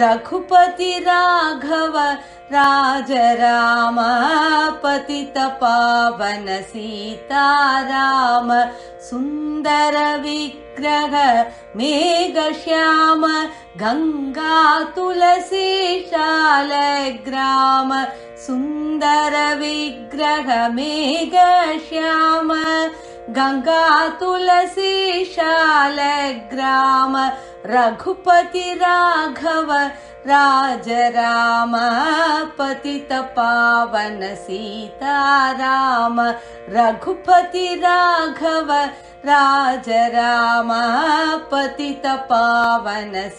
रघुपति राघव राज राम पतित पावन सीता राम सुन्दर विग्रह मेघ श्याम गङ्गा तुलसी शालग्राम सुन्दर विग्रह मेघ गङ्गा तुलसीशालग्राम रघुपति राघव राज रामपतितपावन सीता राम रघुपति राघव राज रामपतितपावन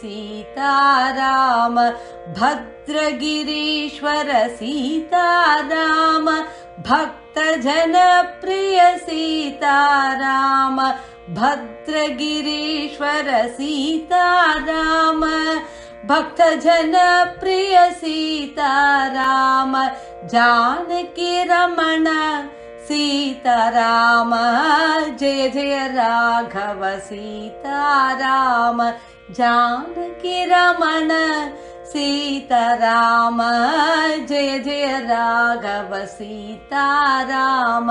सीता राम भद्रगिरीश्वर सीताराम भक्तजनप्रिय सीताराम भद्रगिरीश्वर सीताराम भक्तजनप्रिय सीताराम गिरीश्वर जानकी रमण सीताराम जय जय राघव सीताराम जानकि रमण सीताराम जय जय राघव सीताराम।